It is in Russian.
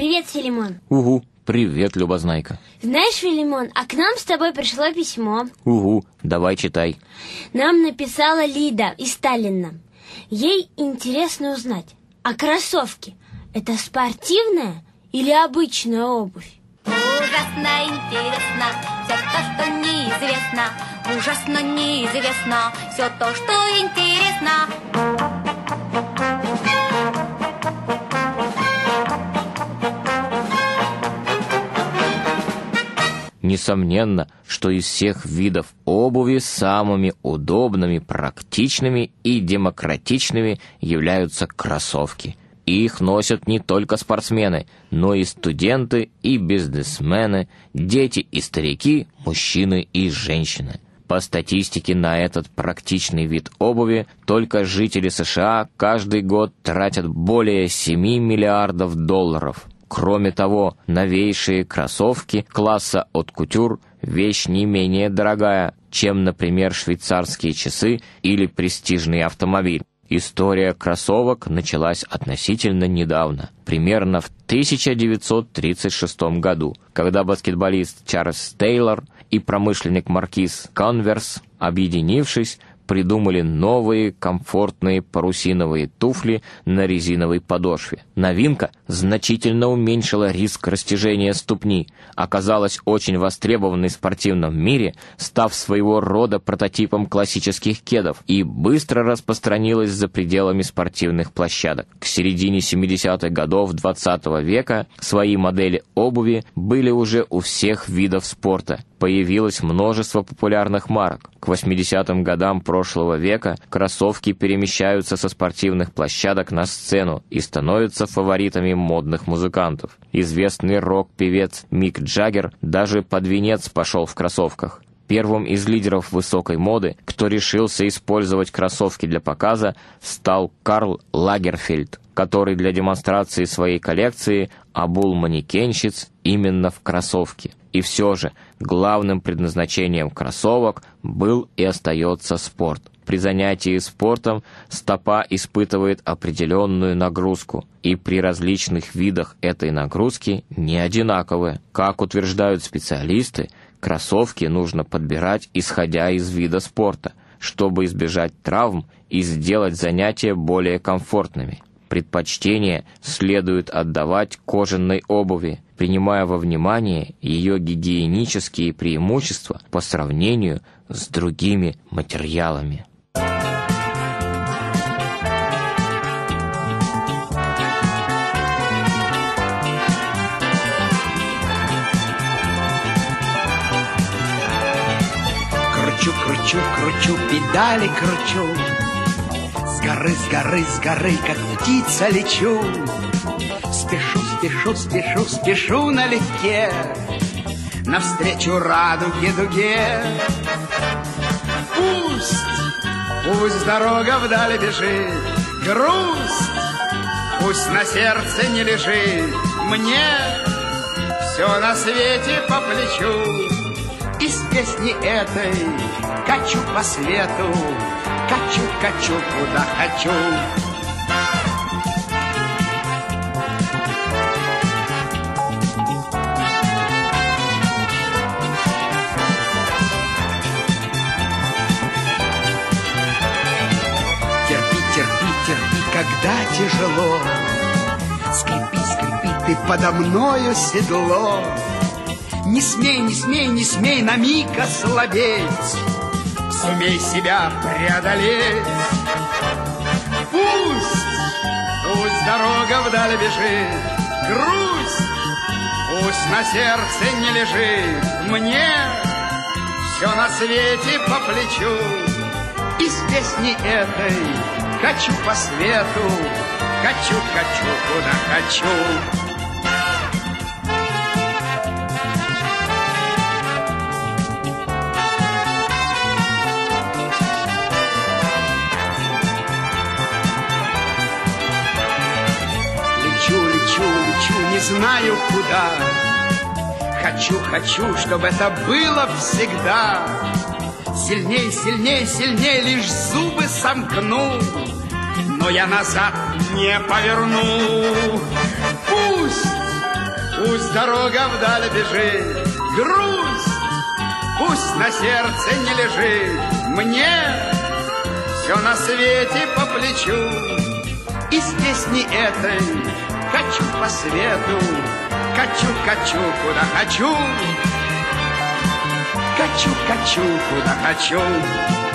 Привет, Филимон. Угу, привет, Любознайка. Знаешь, Филимон, а к нам с тобой пришло письмо. Угу, давай читай. Нам написала Лида из Сталина. Ей интересно узнать, а кроссовки – это спортивная или обычная обувь? Ужасно интересно все то, что неизвестно. Ужасно неизвестно все то, что интересно. Несомненно, что из всех видов обуви самыми удобными, практичными и демократичными являются кроссовки. Их носят не только спортсмены, но и студенты и бизнесмены, дети и старики, мужчины и женщины. По статистике на этот практичный вид обуви только жители США каждый год тратят более 7 миллиардов долларов. Кроме того, новейшие кроссовки класса от кутюр – вещь не менее дорогая, чем, например, швейцарские часы или престижный автомобиль. История кроссовок началась относительно недавно, примерно в 1936 году, когда баскетболист Чарльз Тейлор и промышленник Маркиз Конверс, объединившись, придумали новые комфортные парусиновые туфли на резиновой подошве. Новинка значительно уменьшила риск растяжения ступни, оказалась очень востребованной в спортивном мире, став своего рода прототипом классических кедов и быстро распространилась за пределами спортивных площадок. К середине 70-х годов 20 -го века свои модели обуви были уже у всех видов спорта. Появилось множество популярных марок. К 80-м годам прошлого века кроссовки перемещаются со спортивных площадок на сцену и становятся фаворитами модных музыкантов. Известный рок-певец Мик Джаггер даже под венец пошел в кроссовках. Первым из лидеров высокой моды, кто решился использовать кроссовки для показа, стал Карл Лагерфельд, который для демонстрации своей коллекции обул манекенщиц именно в кроссовки. И все же главным предназначением кроссовок был и остается спорт. При занятии спортом стопа испытывает определенную нагрузку, и при различных видах этой нагрузки не одинаковые. Как утверждают специалисты, кроссовки нужно подбирать исходя из вида спорта, чтобы избежать травм и сделать занятия более комфортными. Предпочтение следует отдавать кожаной обуви, принимая во внимание ее гигиенические преимущества по сравнению с другими материалами. Кручу, кручу, кручу, педали кручу. С горы, с горы, с горы, как птица лечу. Спешу, спешу, спешу, спешу налегке Навстречу радуге дуге. Пусть, пусть дорога вдали бежит, грусть, Пусть на сердце не лежит мне Все на свете по плечу Из песни этой качу по свету Качу, качу, куда хочу когда тяжело. Скрипи, скрипи ты подо мною седло. Не смей, не смей, не смей на миг ослабеть. Сумей себя преодолеть. Пусть, пусть дорога вдаль бежит, грусть, пусть на сердце не лежит. Мне все на свете по плечу. Из песни этой Качу по свету, качу, качу, куда хочу. Знаю куда. Хочу, хочу, чтобы это было всегда. Сильней, сильней, сильней, лишь зубы сомкну. Но я назад не поверну. Пусть, пусть дорога вдаль бежит, грусть, пусть на сердце не лежит. Мне все на свете по плечу, песни этой качу по свету, качу, качу, куда хочу, качу, качу, куда хочу.